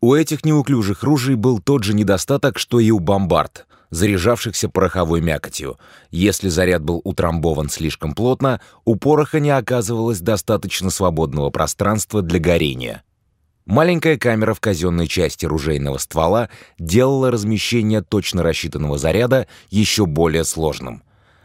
У этих неуклюжих ружей был тот же недостаток, что и у бомбард, заряжавшихся пороховой мякотью. Если заряд был утрамбован слишком плотно, у пороха не оказывалось достаточно свободного пространства для горения. Маленькая камера в казенной части ружейного ствола делала размещение точно рассчитанного заряда еще более сложным.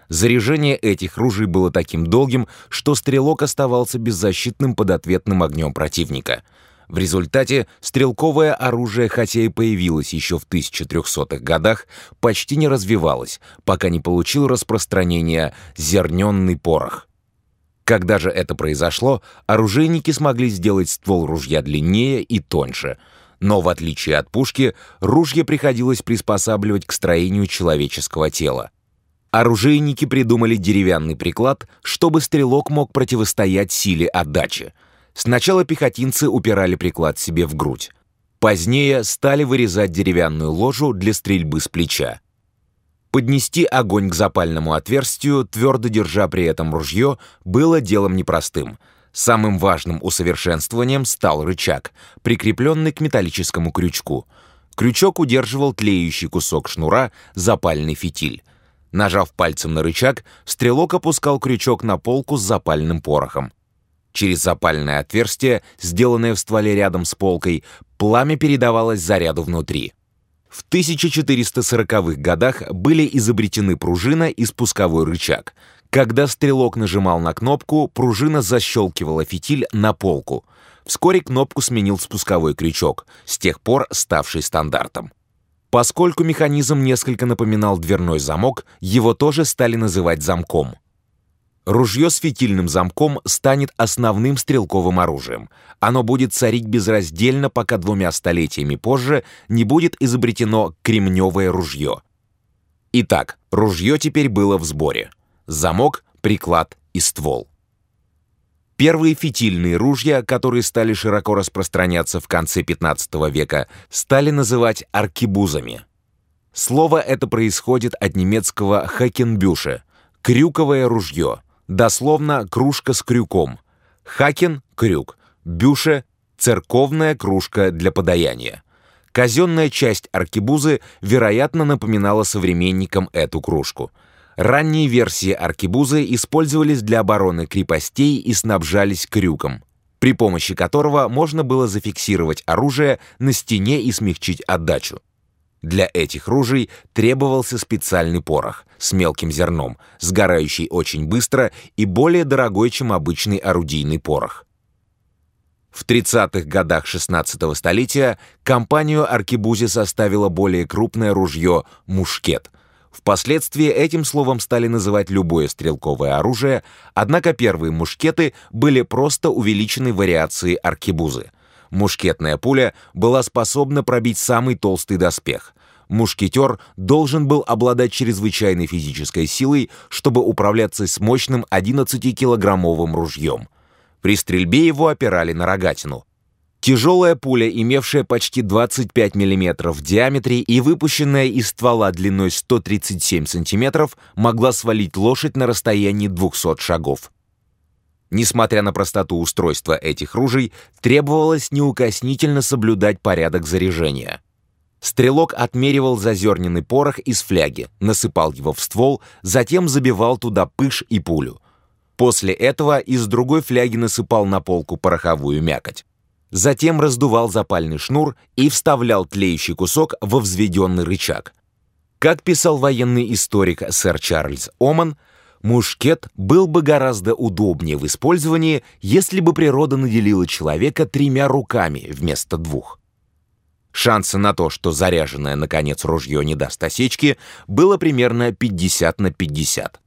Заряжение этих ружей было таким долгим, что стрелок оставался беззащитным под ответным огнем противника. В результате стрелковое оружие, хотя и появилось еще в 1300-х годах, почти не развивалось, пока не получил распространение зерненный порох. Когда же это произошло, оружейники смогли сделать ствол ружья длиннее и тоньше. Но в отличие от пушки, ружье приходилось приспосабливать к строению человеческого тела. Оружейники придумали деревянный приклад, чтобы стрелок мог противостоять силе отдачи. Сначала пехотинцы упирали приклад себе в грудь. Позднее стали вырезать деревянную ложу для стрельбы с плеча. Поднести огонь к запальному отверстию, твердо держа при этом ружье, было делом непростым. Самым важным усовершенствованием стал рычаг, прикрепленный к металлическому крючку. Крючок удерживал тлеющий кусок шнура, запальный фитиль. Нажав пальцем на рычаг, стрелок опускал крючок на полку с запальным порохом. Через запальное отверстие, сделанное в стволе рядом с полкой, пламя передавалось заряду внутри. В 1440-х годах были изобретены пружина и спусковой рычаг. Когда стрелок нажимал на кнопку, пружина защелкивала фитиль на полку. Вскоре кнопку сменил спусковой крючок, с тех пор ставший стандартом. Поскольку механизм несколько напоминал дверной замок, его тоже стали называть замком. Ружье с фитильным замком станет основным стрелковым оружием. Оно будет царить безраздельно, пока двумя столетиями позже не будет изобретено кремневое ружье. Итак, ружье теперь было в сборе. Замок, приклад и ствол. Первые фитильные ружья, которые стали широко распространяться в конце 15 века, стали называть аркебузами. Слово это происходит от немецкого «хакенбюше» — крюковое ружье — Дословно кружка с крюком. Хакен — крюк. Бюше — церковная кружка для подаяния. Казенная часть аркебузы, вероятно, напоминала современникам эту кружку. Ранние версии аркебузы использовались для обороны крепостей и снабжались крюком, при помощи которого можно было зафиксировать оружие на стене и смягчить отдачу. Для этих ружей требовался специальный порох с мелким зерном, сгорающий очень быстро и более дорогой, чем обычный орудийный порох. В 30-х годах 16-го столетия компанию Аркебузи составило более крупное ружье «Мушкет». Впоследствии этим словом стали называть любое стрелковое оружие, однако первые мушкеты были просто увеличенной вариацией аркебузы — Мушкетная пуля была способна пробить самый толстый доспех. Мушкетер должен был обладать чрезвычайной физической силой, чтобы управляться с мощным 11-килограммовым ружьем. При стрельбе его опирали на рогатину. Тяжелая пуля, имевшая почти 25 мм в диаметре и выпущенная из ствола длиной 137 см, могла свалить лошадь на расстоянии 200 шагов. Несмотря на простоту устройства этих ружей, требовалось неукоснительно соблюдать порядок заряжения. Стрелок отмеривал зазерненный порох из фляги, насыпал его в ствол, затем забивал туда пыш и пулю. После этого из другой фляги насыпал на полку пороховую мякоть. Затем раздувал запальный шнур и вставлял тлеющий кусок во взведенный рычаг. Как писал военный историк сэр Чарльз Оман, Мушкет был бы гораздо удобнее в использовании, если бы природа наделила человека тремя руками вместо двух. Шансы на то, что заряженное, наконец, ружье не даст осечки, было примерно 50 на 50.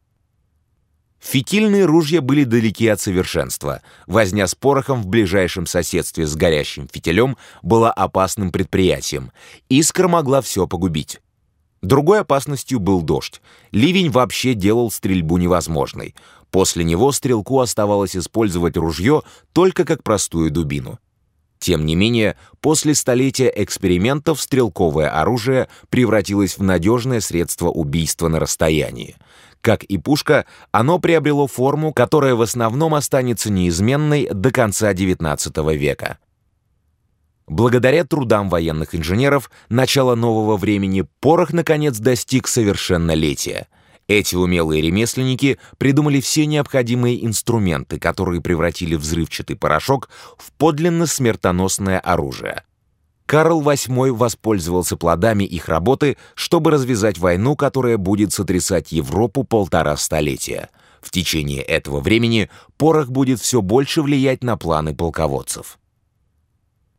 Фитильные ружья были далеки от совершенства. Возня с порохом в ближайшем соседстве с горящим фитилем была опасным предприятием. Искра могла все погубить. Другой опасностью был дождь. Ливень вообще делал стрельбу невозможной. После него стрелку оставалось использовать ружье только как простую дубину. Тем не менее, после столетия экспериментов стрелковое оружие превратилось в надежное средство убийства на расстоянии. Как и пушка, оно приобрело форму, которая в основном останется неизменной до конца XIX века. Благодаря трудам военных инженеров начала нового времени порох наконец достиг совершеннолетия. Эти умелые ремесленники придумали все необходимые инструменты, которые превратили взрывчатый порошок в подлинно смертоносное оружие. Карл VIII воспользовался плодами их работы, чтобы развязать войну, которая будет сотрясать Европу полтора столетия. В течение этого времени порох будет все больше влиять на планы полководцев.